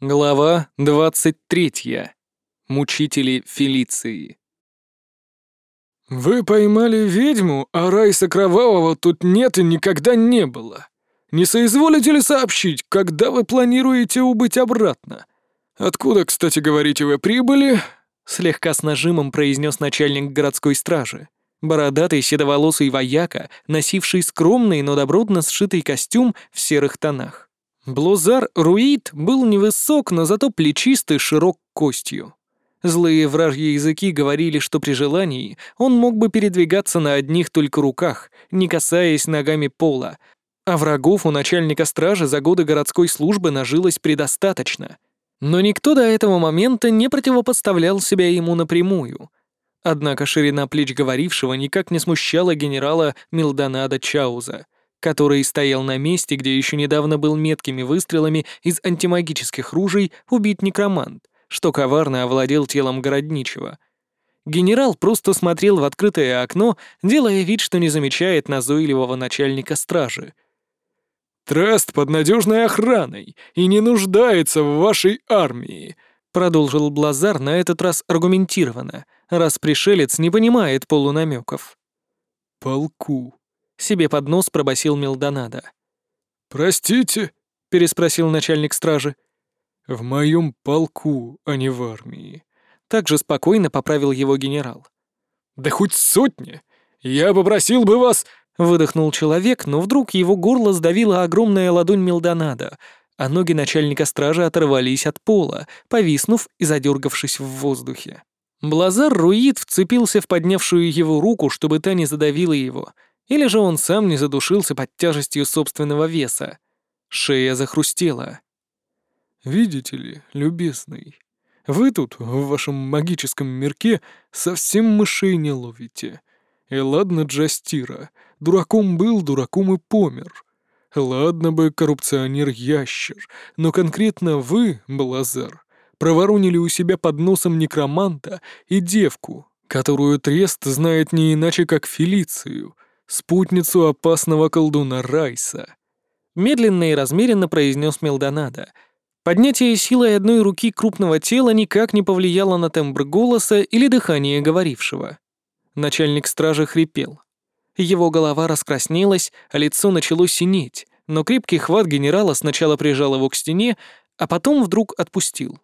Глава 23. Мучители Фелиции. «Вы поймали ведьму, а Райса Кровавого тут нет и никогда не было. Не соизволите ли сообщить, когда вы планируете убыть обратно? Откуда, кстати, говорите, вы прибыли?» Слегка с нажимом произнес начальник городской стражи. Бородатый седоволосый вояка, носивший скромный, но добротно сшитый костюм в серых тонах. Блузар Руид был невысок, но зато плечистый, широк костью. Злые вражьи языки говорили, что при желании он мог бы передвигаться на одних только руках, не касаясь ногами пола, а врагов у начальника стражи за годы городской службы нажилось предостаточно. Но никто до этого момента не противопоставлял себя ему напрямую. Однако ширина плеч говорившего никак не смущала генерала Милдонада Чауза — который стоял на месте, где еще недавно был меткими выстрелами из антимагических ружей убит некромант, что коварно овладел телом городничего. Генерал просто смотрел в открытое окно, делая вид, что не замечает назойливого начальника стражи. «Траст под надежной охраной и не нуждается в вашей армии», продолжил Блазар на этот раз аргументированно, раз пришелец не понимает полунамеков. «Полку», — себе под нос пробасил Милдонадо. «Простите?» — переспросил начальник стражи. «В моем полку, а не в армии». Так же спокойно поправил его генерал. «Да хоть сотня! Я попросил бы вас...» Выдохнул человек, но вдруг его горло сдавила огромная ладонь Милдонада, а ноги начальника стражи оторвались от пола, повиснув и задергавшись в воздухе. Блазар Руид вцепился в поднявшую его руку, чтобы та не задавила его, или же он сам не задушился под тяжестью собственного веса. Шея захрустела. «Видите ли, любезный, вы тут, в вашем магическом мирке, совсем мышей не ловите. И ладно Джастира, дураком был, дураком и помер. Ладно бы коррупционер-ящер, но конкретно вы, Блазар, проворонили у себя под носом некроманта и девку, которую Трест знает не иначе, как Фелицию, спутницу опасного колдуна Райса. Медленно и размеренно произнес Мелдонадо. Поднятие силой одной руки крупного тела никак не повлияло на тембр голоса или дыхание говорившего. Начальник стражи хрипел. Его голова раскраснелась, а лицо начало синеть, но крепкий хват генерала сначала прижал его к стене, а потом вдруг отпустил.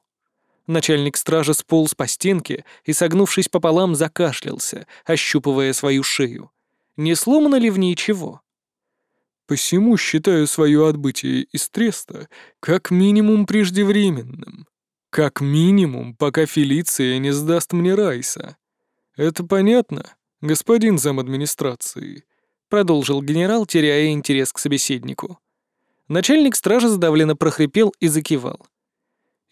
Начальник стражи сполз по стенке и, согнувшись пополам, закашлялся, ощупывая свою шею. Не сломано ли в ней чего? Посему считаю свое отбытие из треста как минимум преждевременным. Как минимум, пока Фелиция не сдаст мне Райса. Это понятно, господин зам администрации? Продолжил генерал, теряя интерес к собеседнику. Начальник стражи сдавленно прохрипел и закивал.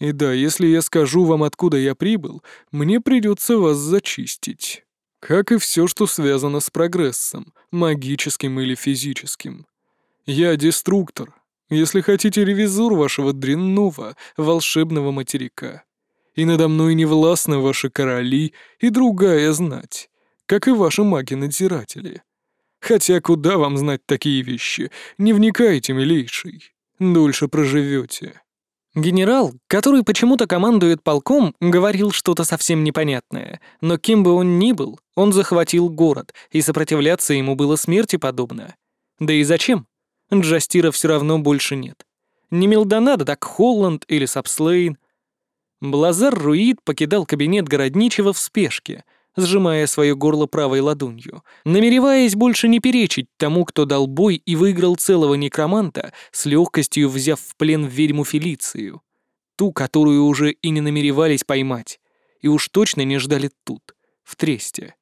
«И да, если я скажу вам, откуда я прибыл, мне придется вас зачистить». Как и все, что связано с прогрессом, магическим или физическим. Я деструктор, если хотите ревизор вашего дрянного волшебного материка. И надо мной не властны ваши короли и другая знать, как и ваши маги-надзиратели. Хотя куда вам знать такие вещи? Не вникайте, милейший. Дольше проживете. Генерал, который почему-то командует полком, говорил что-то совсем непонятное, но кем бы он ни был, он захватил город, и сопротивляться ему было смерти подобно. Да и зачем? Джастира все равно больше нет. Не Милдонадо, так Холланд или Сапслейн. Блазар Руид покидал кабинет городничего в спешке — сжимая свое горло правой ладонью, намереваясь больше не перечить тому, кто дал бой и выиграл целого некроманта, с легкостью взяв в плен ведьму Фелицию. Ту, которую уже и не намеревались поймать, и уж точно не ждали тут, в Тресте.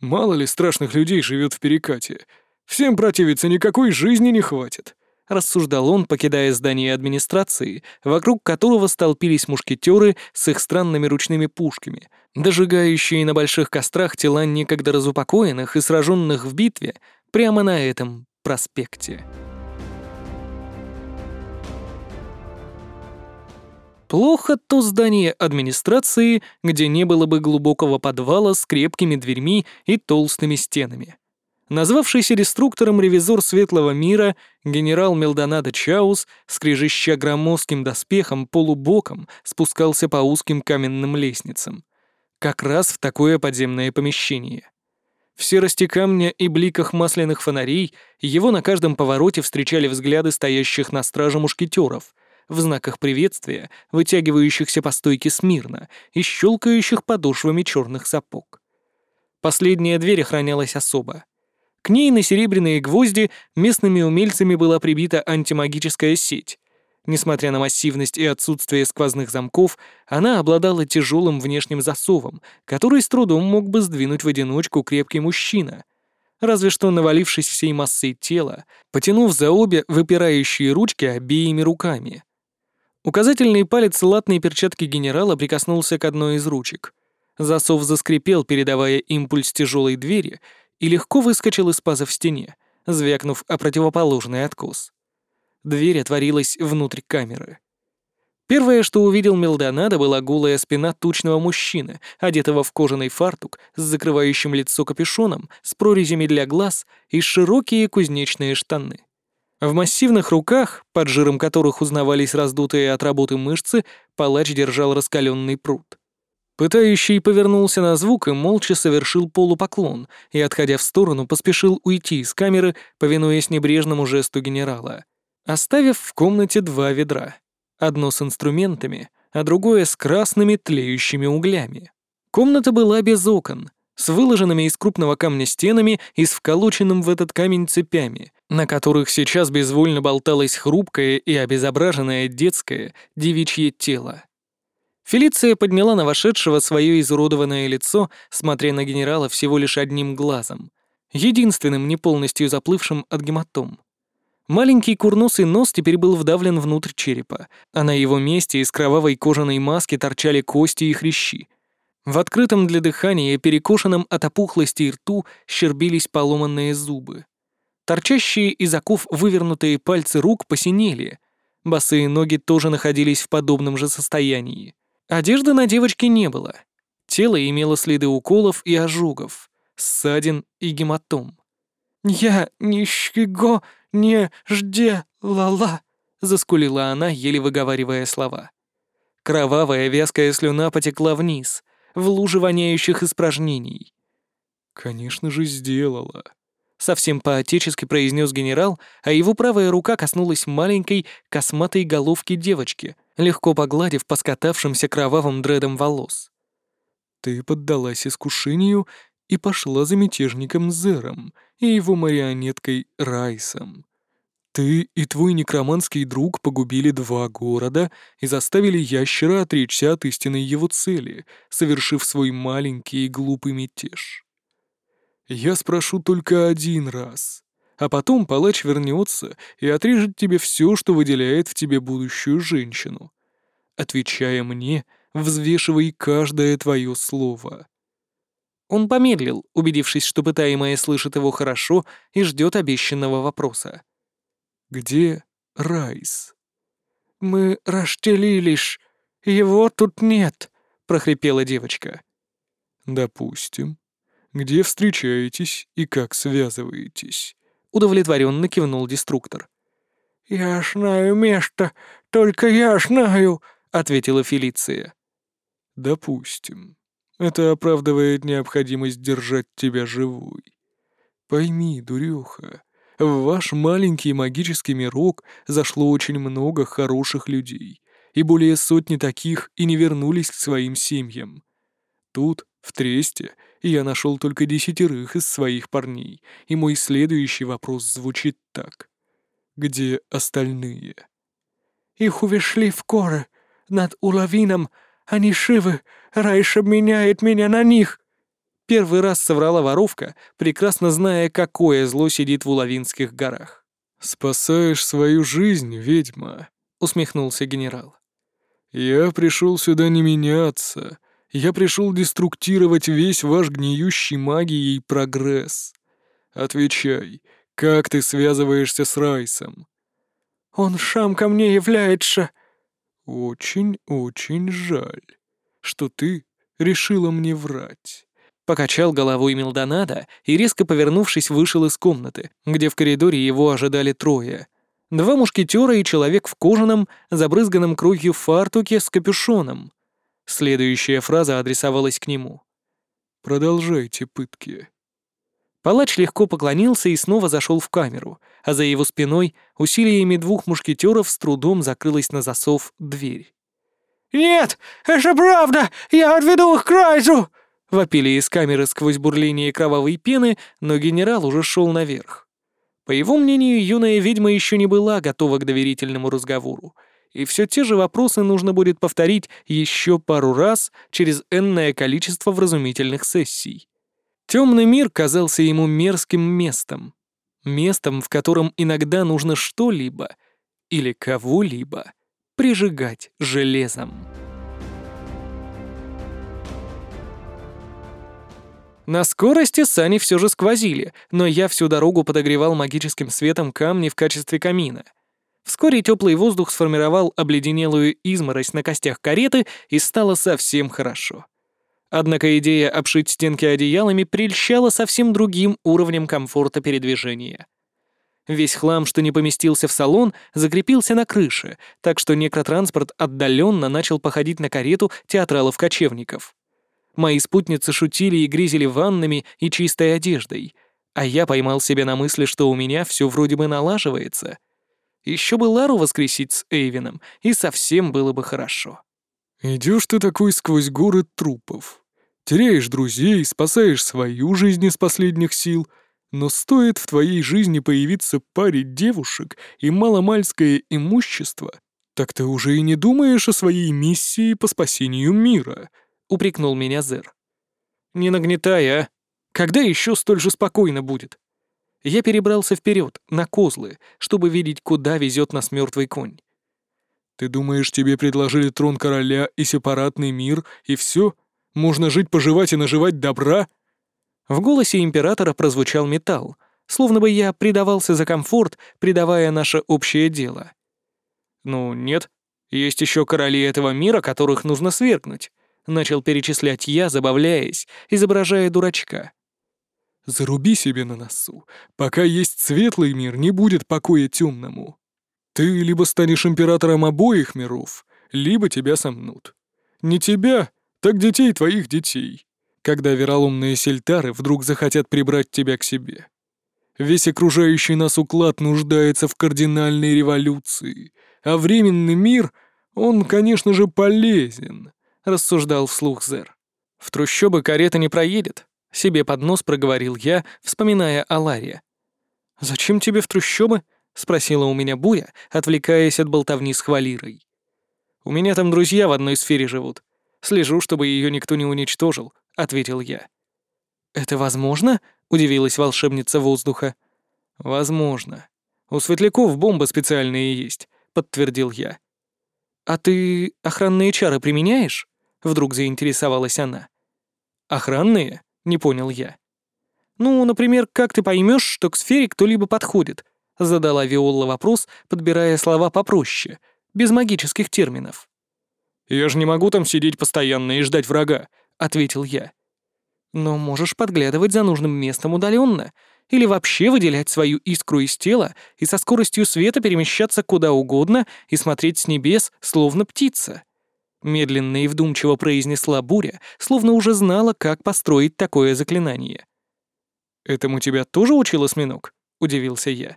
«Мало ли страшных людей живет в Перекате. Всем противиться никакой жизни не хватит», — рассуждал он, покидая здание администрации, вокруг которого столпились мушкетеры с их странными ручными пушками, дожигающие на больших кострах тела некогда разупокоенных и сраженных в битве прямо на этом проспекте. Плохо то здание администрации, где не было бы глубокого подвала с крепкими дверьми и толстыми стенами. Назвавшийся деструктором ревизор Светлого Мира, генерал Мелдонадо Чаус, скрежеща громоздким доспехом полубоком, спускался по узким каменным лестницам. Как раз в такое подземное помещение. В серости камня и бликах масляных фонарей его на каждом повороте встречали взгляды стоящих на страже мушкетеров, в знаках приветствия, вытягивающихся по стойке смирно и щелкающих подошвами черных сапог. Последняя дверь охранялась особо. К ней на серебряные гвозди местными умельцами была прибита антимагическая сеть. Несмотря на массивность и отсутствие сквозных замков, она обладала тяжелым внешним засовом, который с трудом мог бы сдвинуть в одиночку крепкий мужчина. Разве что навалившись всей массой тела, потянув за обе выпирающие ручки обеими руками. Указательный палец латной перчатки генерала прикоснулся к одной из ручек. Засов заскрипел, передавая импульс тяжелой двери, и легко выскочил из паза в стене, звякнув о противоположный откос. Дверь отворилась внутрь камеры. Первое, что увидел Мелдонадо, была голая спина тучного мужчины, одетого в кожаный фартук с закрывающим лицо капюшоном, с прорезями для глаз и широкие кузнечные штаны. В массивных руках, под жиром которых узнавались раздутые от работы мышцы, палач держал раскаленный пруд. Пытающий повернулся на звук и молча совершил полупоклон и, отходя в сторону, поспешил уйти из камеры, повинуясь небрежному жесту генерала, оставив в комнате два ведра. Одно с инструментами, а другое с красными тлеющими углями. Комната была без окон, с выложенными из крупного камня стенами и с вколоченным в этот камень цепями, на которых сейчас безвольно болталось хрупкое и обезображенное детское девичье тело. Фелиция подняла на вошедшего свое изуродованное лицо, смотря на генерала всего лишь одним глазом, единственным не полностью заплывшим от гематом. Маленький курносый нос теперь был вдавлен внутрь черепа, а на его месте из кровавой кожаной маски торчали кости и хрящи. В открытом для дыхания, перекошенном от опухлости рту, щербились поломанные зубы. Торчащие из оков вывернутые пальцы рук посинели. Босые ноги тоже находились в подобном же состоянии. Одежды на девочке не было. Тело имело следы уколов и ожогов, ссадин и гематом. «Я ничего не ждела», — заскулила она, еле выговаривая слова. Кровавая вязкая слюна потекла вниз, в луже воняющих испражнений. «Конечно же сделала», — совсем по-отечески произнес генерал, а его правая рука коснулась маленькой косматой головки девочки — легко погладив по скатавшимся кровавым дредом волос. «Ты поддалась искушению и пошла за мятежником Зером и его марионеткой Райсом. Ты и твой некроманский друг погубили два города и заставили ящера отречься от истинной его цели, совершив свой маленький и глупый мятеж. Я спрошу только один раз а потом палач вернется и отрежет тебе все, что выделяет в тебе будущую женщину. Отвечая мне, взвешивай каждое твое слово». Он помедлил, убедившись, что пытаемая слышит его хорошо и ждет обещанного вопроса. «Где Райс?» «Мы расстелились. Его тут нет», — прохрипела девочка. «Допустим. Где встречаетесь и как связываетесь?» — удовлетворенно кивнул деструктор. «Я знаю место, только я знаю», — ответила Фелиция. «Допустим. Это оправдывает необходимость держать тебя живой. Пойми, дурюха, в ваш маленький магический мирок зашло очень много хороших людей, и более сотни таких и не вернулись к своим семьям. Тут, в Тресте, я нашел только десятерых из своих парней, и мой следующий вопрос звучит так. Где остальные? Их увешли в коры, над уловином. Они шивы, Райша меняет меня на них. Первый раз соврала воровка, прекрасно зная, какое зло сидит в Уловинских горах. «Спасаешь свою жизнь, ведьма», — усмехнулся генерал. «Я пришел сюда не меняться, я пришел деструктировать весь ваш гниющий магией прогресс. Отвечай, как ты связываешься с Райсом?» «Он шам ко мне является». «Очень-очень жаль, что ты решила мне врать. Покачал головой Милдонада и, резко повернувшись, вышел из комнаты, где в коридоре его ожидали трое. Два мушкетера и человек в кожаном, забрызганном кровью фартуке с капюшоном. Следующая фраза адресовалась к нему. «Продолжайте пытки». Палач легко поклонился и снова зашел в камеру, а за его спиной усилиями двух мушкетеров с трудом закрылась на засов дверь. «Нет, это правда! Я отведу их к Райзу!» Вопили из камеры сквозь бурление кровавой пены, но генерал уже шел наверх. По его мнению, юная ведьма еще не была готова к доверительному разговору, и все те же вопросы нужно будет повторить еще пару раз через энное количество вразумительных сессий. Темный мир казался ему мерзким местом. Местом, в котором иногда нужно что-либо или кого-либо прижигать железом. На скорости сани все же сквозили, но я всю дорогу подогревал магическим светом камни в качестве камина. Вскоре теплый воздух сформировал обледенелую изморозь на костях кареты, и стало совсем хорошо. Однако идея обшить стенки одеялами прельщала совсем другим уровнем комфорта передвижения. Весь хлам, что не поместился в салон, закрепился на крыше, так что некротранспорт отдаленно начал походить на карету театралов-кочевников. Мои спутницы шутили и грезили ваннами и чистой одеждой, а я поймал себя на мысли, что у меня все вроде бы налаживается. Еще бы Лару воскресить с Эйвином, и совсем было бы хорошо. Идешь ты такой сквозь горы трупов. Теряешь друзей, спасаешь свою жизнь из последних сил, но стоит в твоей жизни появиться паре девушек и маломальское имущество, так ты уже и не думаешь о своей миссии по спасению мира», — упрекнул меня Зер. «Не нагнетай, а! Когда еще столь же спокойно будет?» Я перебрался вперед, на козлы, чтобы видеть, куда везет нас мертвый конь. Ты думаешь, тебе предложили трон короля и сепаратный мир, и все? Можно жить, поживать и наживать добра?» В голосе императора прозвучал металл, словно бы я предавался за комфорт, предавая наше общее дело. «Ну, нет. Есть еще короли этого мира, которых нужно свергнуть», — начал перечислять я, забавляясь, изображая дурачка. «Заруби себе на носу. Пока есть светлый мир, не будет покоя темному. Ты либо станешь императором обоих миров, либо тебя сомнут. Не тебя, так детей твоих детей, когда вероломные сельтары вдруг захотят прибрать тебя к себе. Весь окружающий нас уклад нуждается в кардинальной революции, а временный мир, он, конечно же, полезен», — рассуждал вслух Зер. «В трущобы карета не проедет», — себе под нос проговорил я, вспоминая о Ларе. «Зачем тебе в трущобы?» — спросила у меня Буря, отвлекаясь от болтовни с Хвалирой. «У меня там друзья в одной сфере живут. Слежу, чтобы ее никто не уничтожил», — ответил я. «Это возможно?» — удивилась волшебница воздуха. «Возможно. У светляков бомбы специальные есть», — подтвердил я. «А ты охранные чары применяешь?» — вдруг заинтересовалась она. «Охранные?» — не понял я. «Ну, например, как ты поймешь, что к сфере кто-либо подходит?» — задала Виола вопрос, подбирая слова попроще, без магических терминов. «Я же не могу там сидеть постоянно и ждать врага», — ответил я. «Но можешь подглядывать за нужным местом удаленно, или вообще выделять свою искру из тела и со скоростью света перемещаться куда угодно и смотреть с небес, словно птица». Медленно и вдумчиво произнесла Буря, словно уже знала, как построить такое заклинание. «Этому тебя тоже учил осьминог?» — удивился я.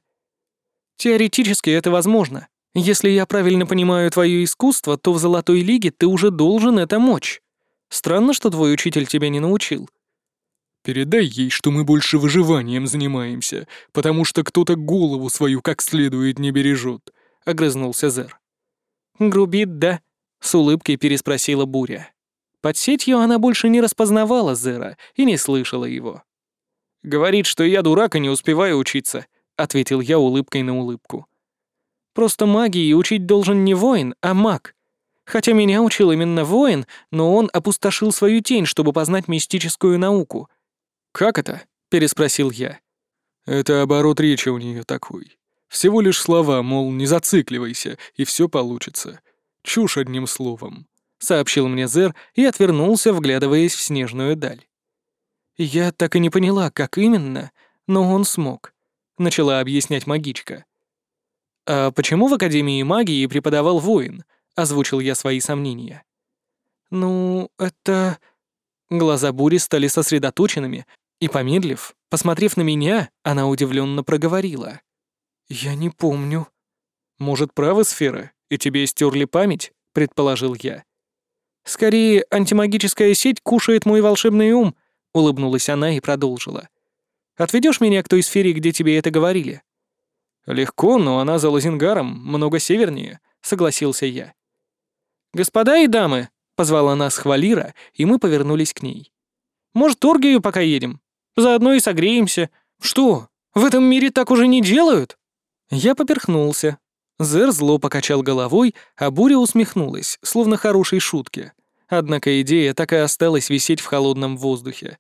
Теоретически это возможно. Если я правильно понимаю твое искусство, то в Золотой Лиге ты уже должен это мочь. Странно, что твой учитель тебя не научил. Передай ей, что мы больше выживанием занимаемся, потому что кто-то голову свою как следует не бережет, огрызнулся Зер. Грубит, да? С улыбкой переспросила Буря. Под сетью она больше не распознавала Зера и не слышала его. Говорит, что я дурак и не успеваю учиться, ответил я улыбкой на улыбку. Просто магии учить должен не воин, а маг. Хотя меня учил именно воин, но он опустошил свою тень, чтобы познать мистическую науку. «Как это?» — переспросил я. «Это оборот речи у нее такой. Всего лишь слова, мол, не зацикливайся, и все получится. Чушь одним словом», — сообщил мне Зер и отвернулся, вглядываясь в снежную даль. Я так и не поняла, как именно, но он смог, начала объяснять магичка. А почему в Академии магии преподавал воин? озвучил я свои сомнения. Ну, это Глаза Бури стали сосредоточенными, и, помедлив, посмотрев на меня, она удивленно проговорила. «Я не помню». «Может, правы сферы, и тебе стерли память?» — предположил я. «Скорее, антимагическая сеть кушает мой волшебный ум», — улыбнулась она и продолжила. «Отведешь меня к той сфере, где тебе это говорили?» «Легко, но она за Лазингаром, много севернее», — согласился я. «Господа и дамы», Позвала нас Хвалира, и мы повернулись к ней. «Может, Торгию пока едем? Заодно и согреемся. Что, в этом мире так уже не делают?» Я поперхнулся. Зер зло покачал головой, а Буря усмехнулась, словно хорошей шутке. Однако идея так и осталась висеть в холодном воздухе.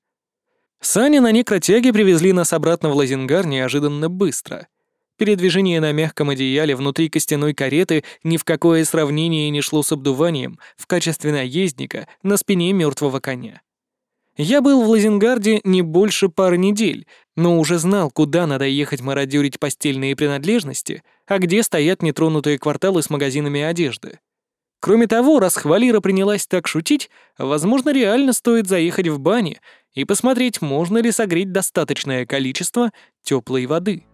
Сани на некротяге привезли нас обратно в Лазингар неожиданно быстро — Передвижение на мягком одеяле внутри костяной кареты ни в какое сравнение не шло с обдуванием в качестве наездника на спине мертвого коня. Я был в Лазингарде не больше пары недель, но уже знал, куда надо ехать мародерить постельные принадлежности, а где стоят нетронутые кварталы с магазинами одежды. Кроме того, раз Хвалира принялась так шутить, возможно, реально стоит заехать в бане и посмотреть, можно ли согреть достаточное количество теплой воды.